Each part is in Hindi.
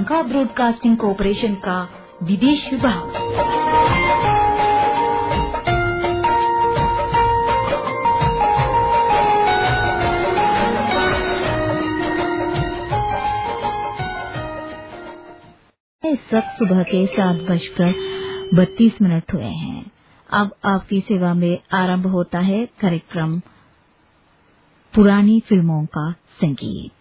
श्रीलंका ब्रॉडकास्टिंग कॉरपोरेशन का विदेश विभाग। इस वक्त सुबह के सात बजकर बत्तीस मिनट हुए हैं। अब आपकी सेवा में आरंभ होता है कार्यक्रम पुरानी फ़िल्मों का संगीत।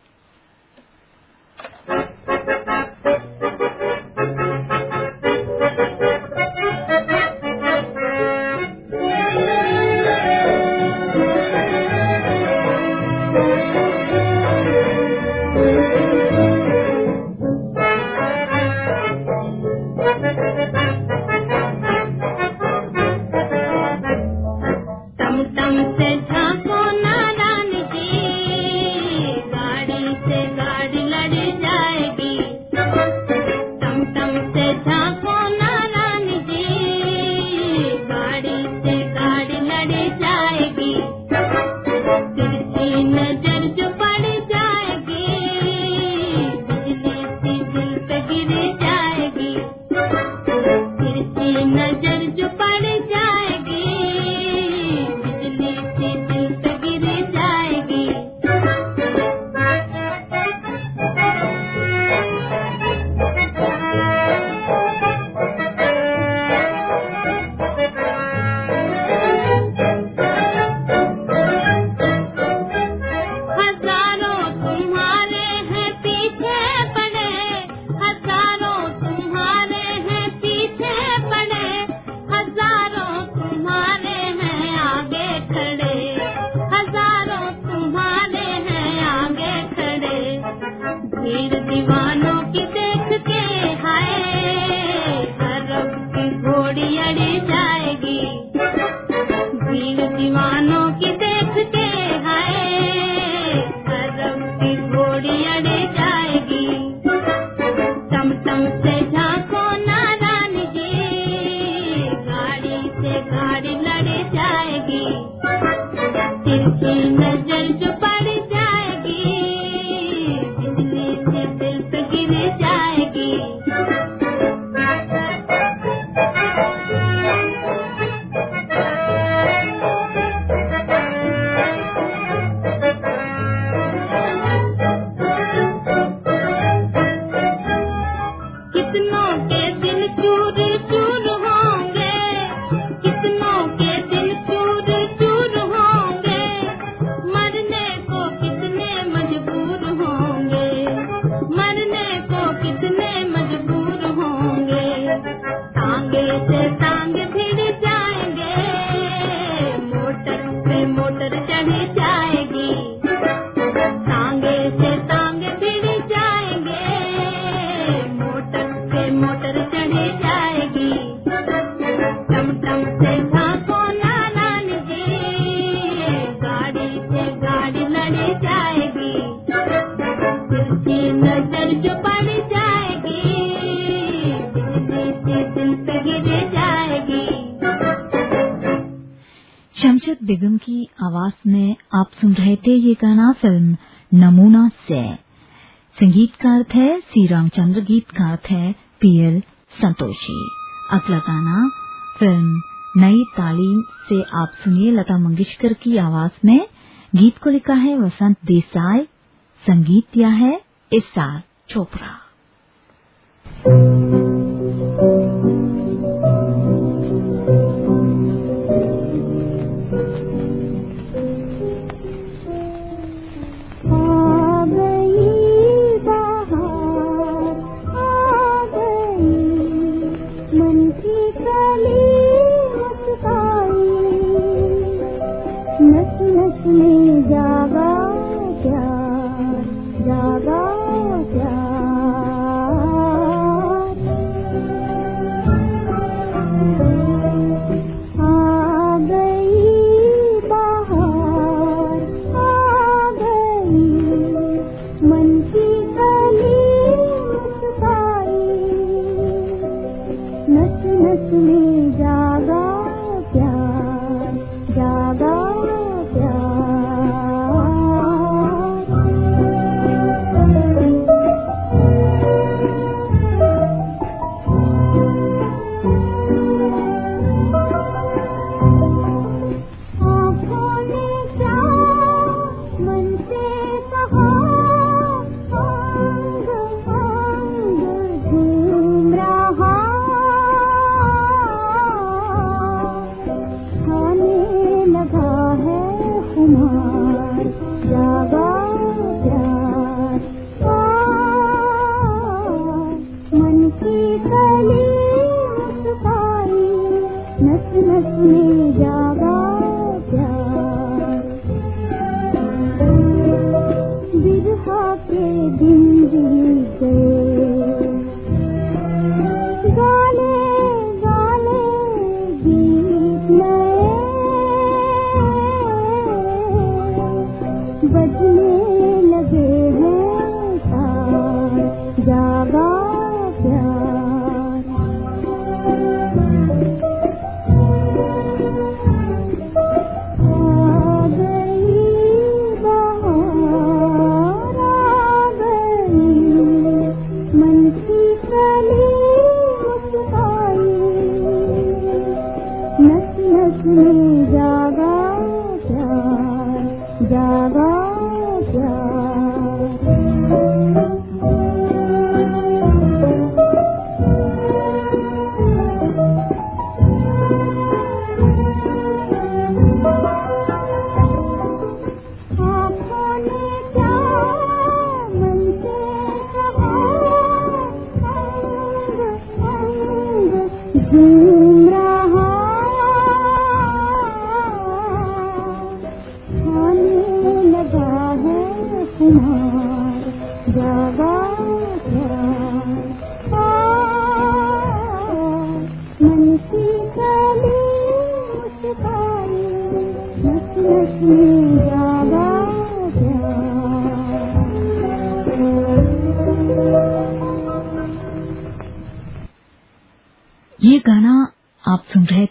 शमशद बेगम की आवाज़ में आप सुन रहे थे ये गाना फ़िल्म नमूना से। संगीतकार थे सी रामचंद्र, गीतकार थे पीएल संतोषी। अगला गाना फ़िल्म नई तालीम से आप सुनिए, लता मंगेशकर की आवाज़ में। गीत को लिखा है वसंत देसाई संगीत दिया है इस चोपड़ा।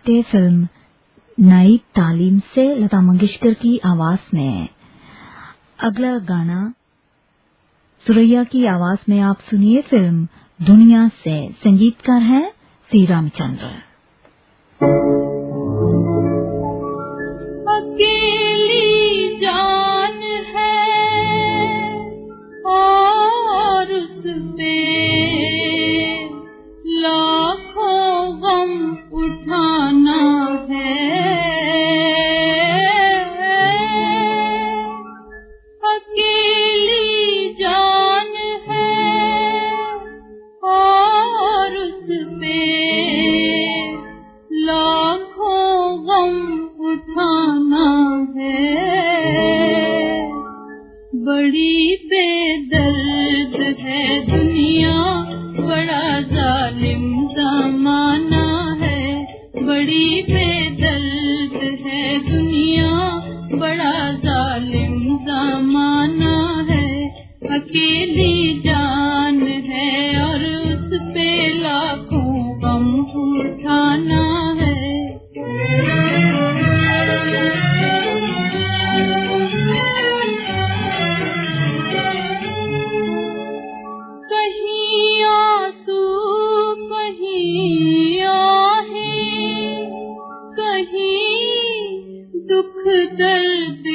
थे फ़िल्म नई तालीम से लता मंगेशकर की आवाज़ में। अगला गाना सुरैया की आवाज़ में आप सुनिए फ़िल्म दुनिया से। संगीतकार हैं श्री रामचंद्र। के दुख दर्द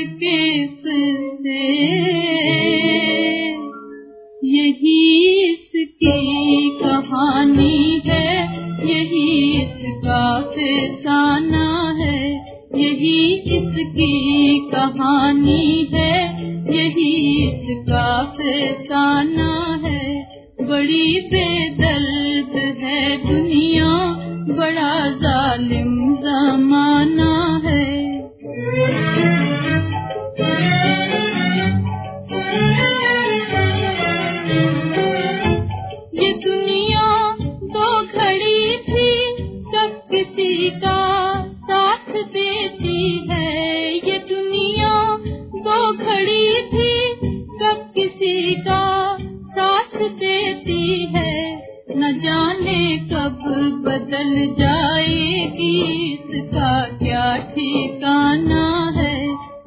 बदल जाएगी इसका क्या ठिकाना है?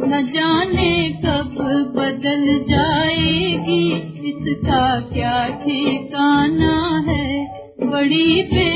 न जाने कब बदल जाएगी इसका क्या ठिकाना है? बड़ी बे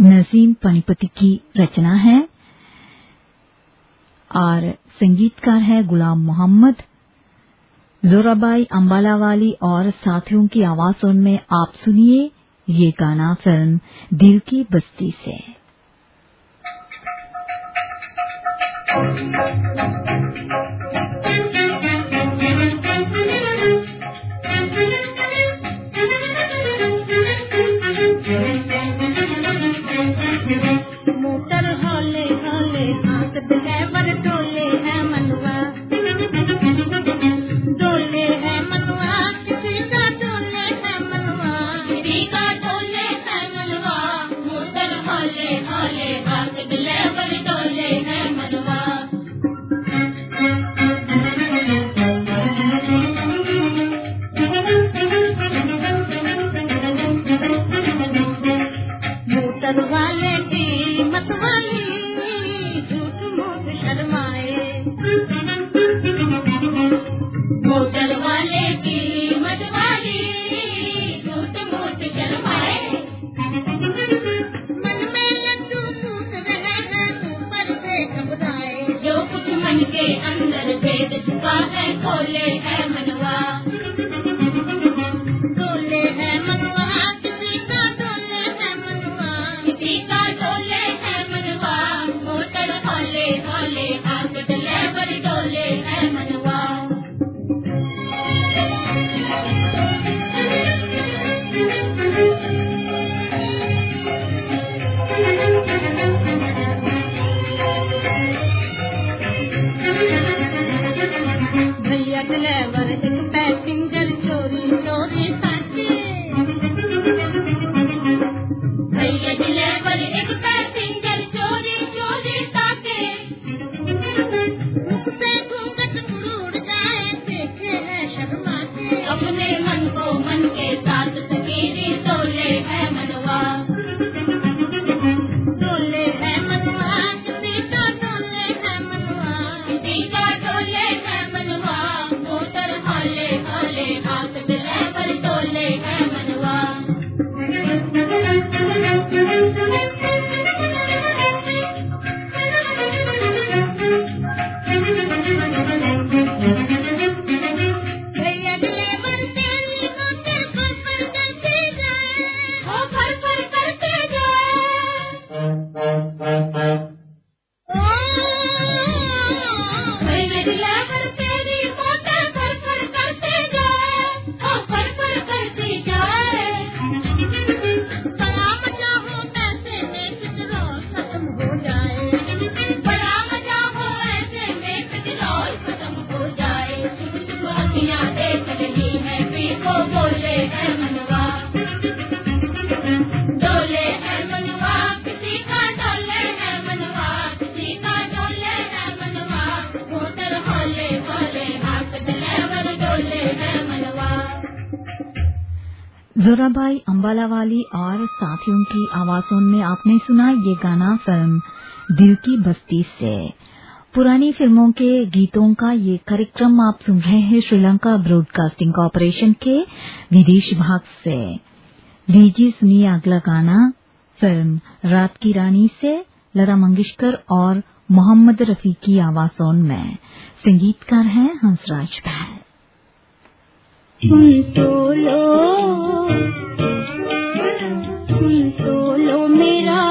नजीम पनिपति की रचना है। और संगीतकार है गुलाम मोहम्मद। जोराबाई अंबाला वाली और साथियों की आवाजों में आप सुनिए ये गाना फ़िल्म दिल की बस्ती से। डोले है मन के अंदर भेद छुपा है खोले है जोराबाई अम्बाला वाली और साथियों की आवाजों में आपने सुना ये गाना फ़िल्म दिल की बस्ती से। पुरानी फ़िल्मों के गीतों का ये कार्यक्रम आप सुन रहे हैं श्रीलंका ब्रॉडकास्टिंग कॉरपोरेशन के विदेश भाग से। लीजिए, सुनिए अगला गाना, फ़िल्म रात की रानी से, लता मंगेशकर और मोहम्मद रफी की आवाजों में। संगीतकार हैं हंसराज बहल तो सुन तो लो मेरा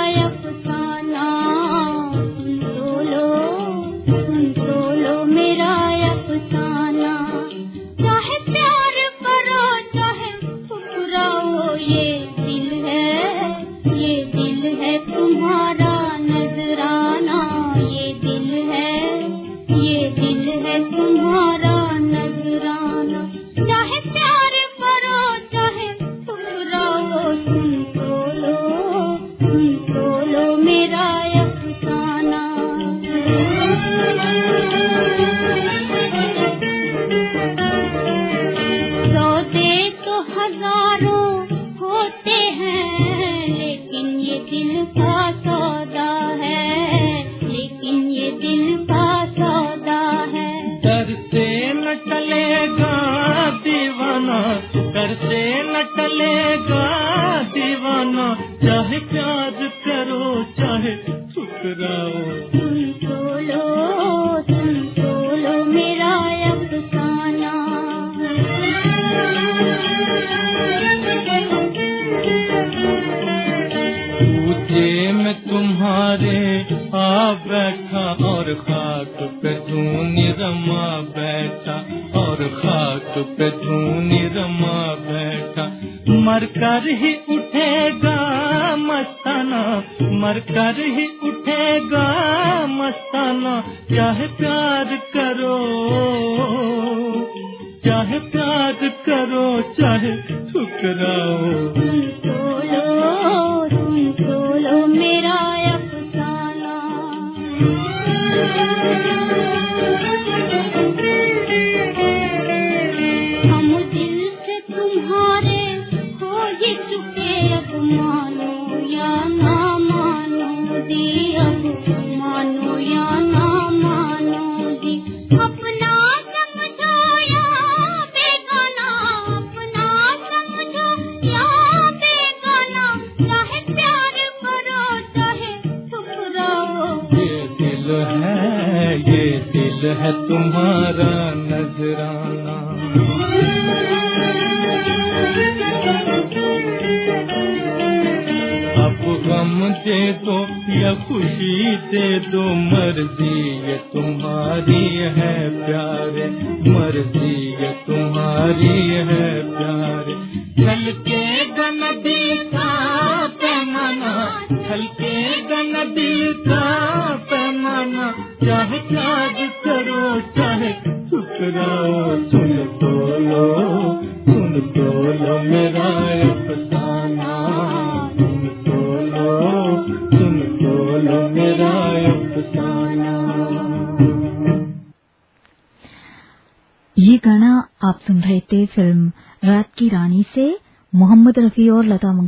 दीवाना डर से न टलेगा दीवाना। चाहे प्यार करो चाहे ठुकराओ तो तो मेरा अफसाना। ऊँचे में तुम्हारे आ बैठा और खाक पे धूनी रमा बैठा और खाक पे धूनी रमा बैठा। मर कर ही उठेगा मस्ताना मर कर ही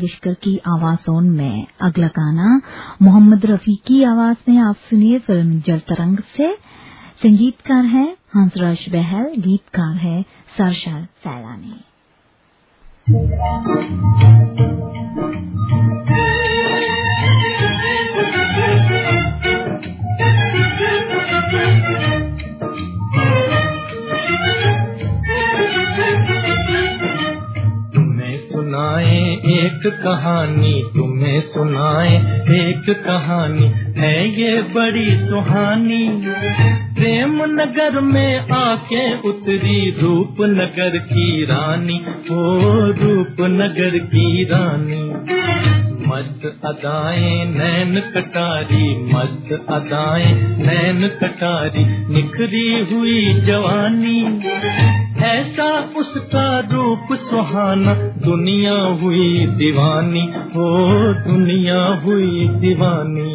मंगेशकर की आवाजों में अगला गाना। मोहम्मद रफी की आवाज़ में आप सुनिए फ़िल्म जल तरंग से। संगीतकार है हंसराज बहल, गीतकार है सरशार सैलानी। तुम्हें एक कहानी तुम्हें सुनाए, एक कहानी है ये बड़ी सुहानी। प्रेम नगर में आके उतरी रूप नगर की रानी, ओ रूप नगर की रानी। मस्त अदाएँ, नैन कटारी, मस्त अदाएँ, नैन कटारी, निखरी हुई जवानी। ऐसा उसका रूप सुहाना, दुनिया हुई दीवानी हो दुनिया हुई दीवानी।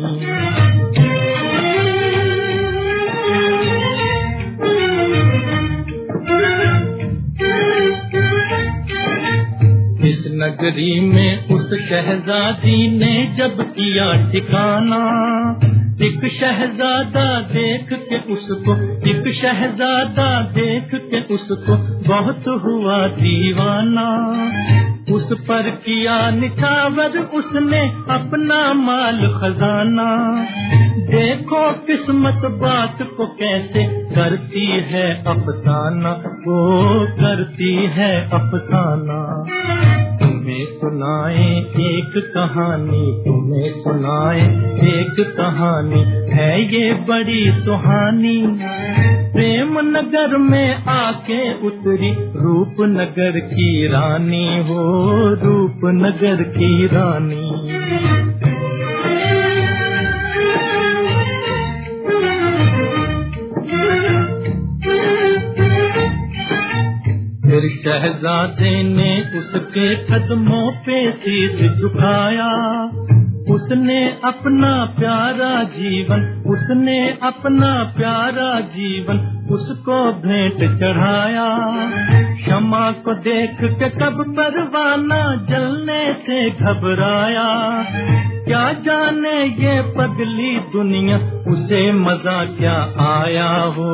इस नगरी में उस शहजादी ने जब किया ठिकाना, एक शहजादा देख के उसको एक शहजादा देख के उसको बहुत हुआ दीवाना। उस पर किया निछावर, उसने अपना माल खजाना। देखो किस्मत बात को कैसे करती है अफसाना वो करती है तुम्हें सुनाए एक कहानी, तुम्हें सुनाए एक कहानी। है ये बड़ी सुहानी, प्रेम नगर में आके उतरी। रूप नगर की रानी हो, रूप नगर की रानी। फिर शहजादे ने उसके कदमों पे शीश झुकाया उसने अपना प्यारा जीवन, उसने अपना प्यारा जीवन उसको भेंट चढ़ाया। क्षमा को देख के कब परवाना जलने से घबराया। क्या जाने ये पगली दुनिया, उसे मज़ा क्या आया हो,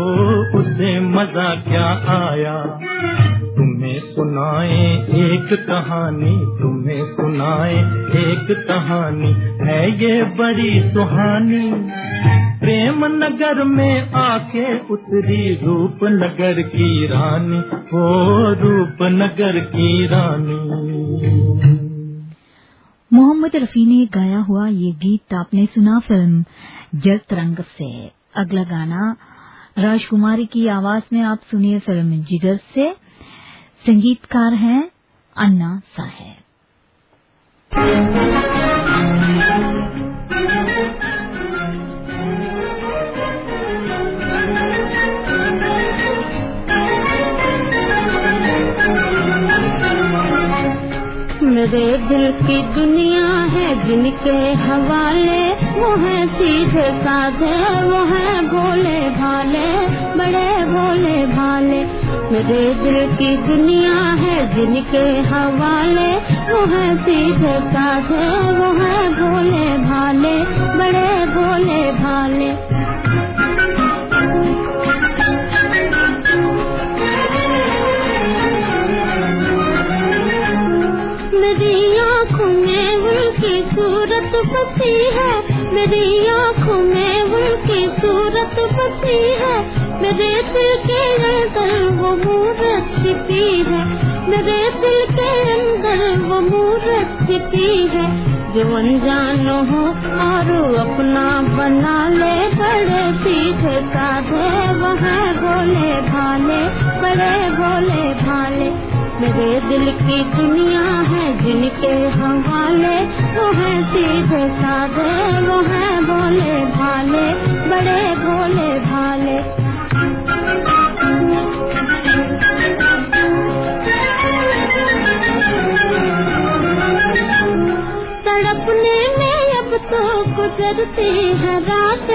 उसे मज़ा क्या आया? तुम्हें सुनाए एक कहानी, तुम्हें सुनाए एक कहानी। है ये बड़ी सुहानी। प्रेम नगर में आके उतरी रूप नगर की रानी, हो रूप नगर की रानी। मोहम्मद रफी ने गाया हुआ ये गीत आपने सुना फ़िल्म जल तरंग से। अगला गाना राजकुमारी की आवाज़ में आप सुनिए फ़िल्म जिगर से। संगीतकार हैं अन्ना साहेब। मेरे दिल की दुनिया है जिनके हवाले, वो है सीधे साधे, वो है भोले भाले, बड़े भोले भाले। मेरे दिल की दुनिया है जिनके हवाले वो है सीधे साधे वो है भोले भाले बड़े भोले भाले। सूरत बसी है, मेरी आँखों में उनकी सूरत बसी है। मेरे दिल के अंदर वो मूरत छिपी है, मेरे दिल के अंदर वो मूरत छिपी है। जो अनजान हो और अपना बना ले, बड़े सीधे साधे वह भोले भाले, बड़े भोले भाले। मेरे दिल की दुनिया है, जिनके हवाले वो है सीधे साधे, वो है भोले भाले, बड़े भोले भाले। तड़पने में अब तो गुजरती है रात,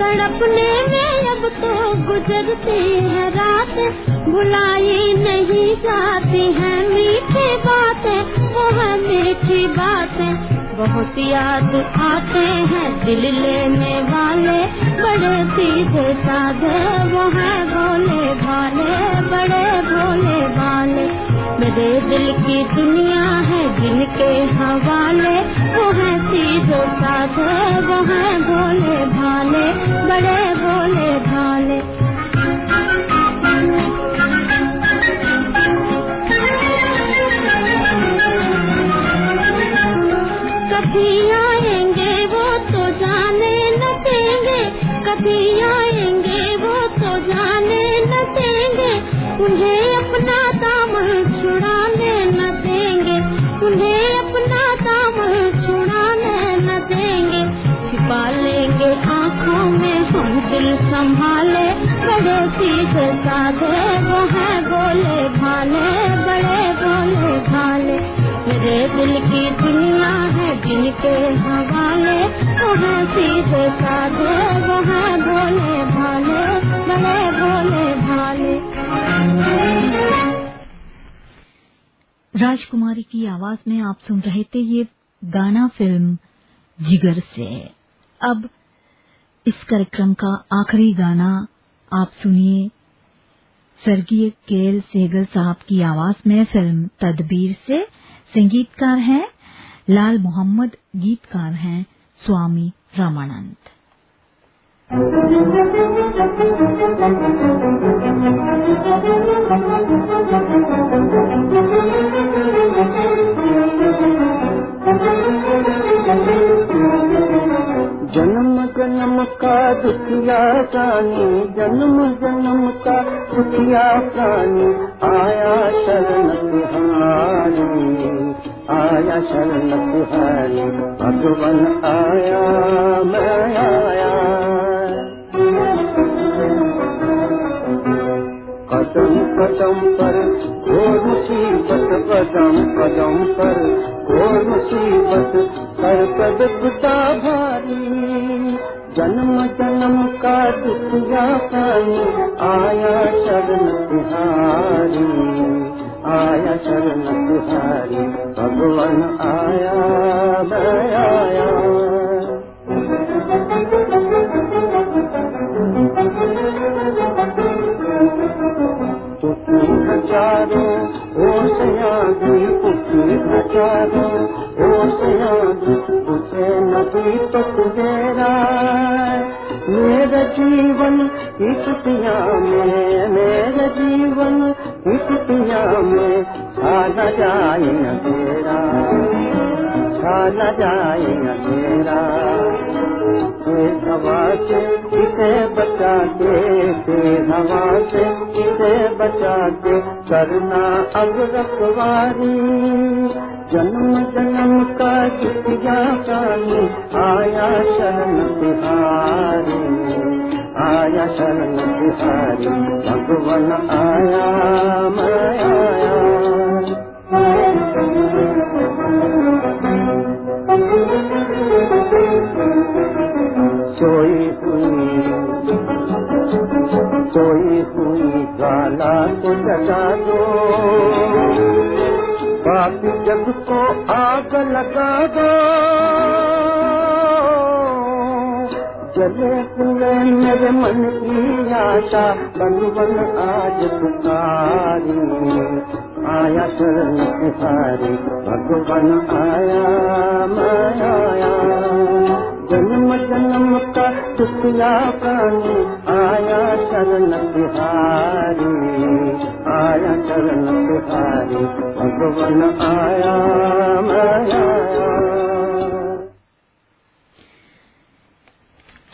तड़पने में अब तो गुजरती है रात। बुलाई नहीं जाती है, मीठी बातें वो है मीठी बातें बहुत याद आते हैं दिल लेने वाले, बड़े सीधे साधे, वो है भोले भाले, बड़े भोले भाले। मेरे दिल की दुनिया है जिनके हवाले, वो है सीधे साधे, वो है भोले भाले, बड़े भोले भाले। संभाले बड़े सीधे साधे वो है बोले भाले, बड़े बोले भाले। मेरे दिल की दुनिया है जिनके हवाले, वो है सीधे साधे, वो है भोले भाले, बड़े भोले भाले। राजकुमारी की आवाज़ में आप सुन रहे थे ये गाना फ़िल्म जिगर से। अब इस कार्यक्रम का आखिरी गाना आप सुनिए। स्वर्गीय केएल सेगल साहब की आवाज़ में फ़िल्म तदबीर से संगीतकार हैं, लाल मोहम्मद गीतकार हैं, स्वामी रामानंद। जन्म दुखिया प्राणी, जन्म जन्म का दुखिया प्राणी, आया शरण तिहारी आया शरण तिहारी भगवान आया, मैं आया। कदम कदम पर, घोर मुसीबत कदम कदम पर, घोर मुसीबत सर कद भारी। जन्म जन्म का दुखिया पानी आया शरण तिहारी आया शरण तिहारी भगवान आया आया। पुत्री हज़ारों, ओ सयादी पुत्री हज़ारों, ओ सयादी उसे नदी तो तेरा जीवन, इस पिया में मेरा जीवन, इस पिया में साला जाए न तेरा साला जाए न तेरा। हवा से इसे बचा के हवा से इसे बचा के करना अब रखवारी। जन्म जन्म का जितिया प्राणी आया शरण तिहारी आया शरण तिहारी भगवान आया, मैं सोई हुई सोई हुई गाला को दो। पापी जग को आग लगा दो जले खुले मेरे मन की आशा बन बन आज पुकारी। आया शरण तिहारी भगवान आया मैं आया जन्म जन्म का चुकला पानी। आया शरण बिहारी आया शरण बिहारी भगवान आया, माया।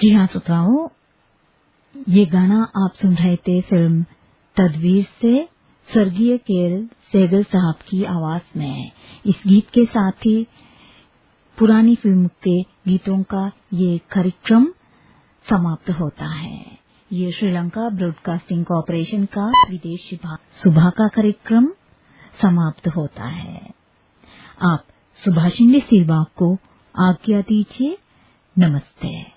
जी हाँ श्रोताओ, ये गाना आप सुन रहे थे फ़िल्म तदवीर से, स्वर्गीय केल सेगल साहब की आवाज़ में। इस गीत के साथ ही पुरानी फ़िल्म के गीतों का ये कार्यक्रम समाप्त होता है। ये श्रीलंका ब्रॉडकास्टिंग कॉरपोरेशन का विदेश सुबह का कार्यक्रम समाप्त होता है। आप सुभाषिनी सिलवा को आज्ञा दीजिए। नमस्ते।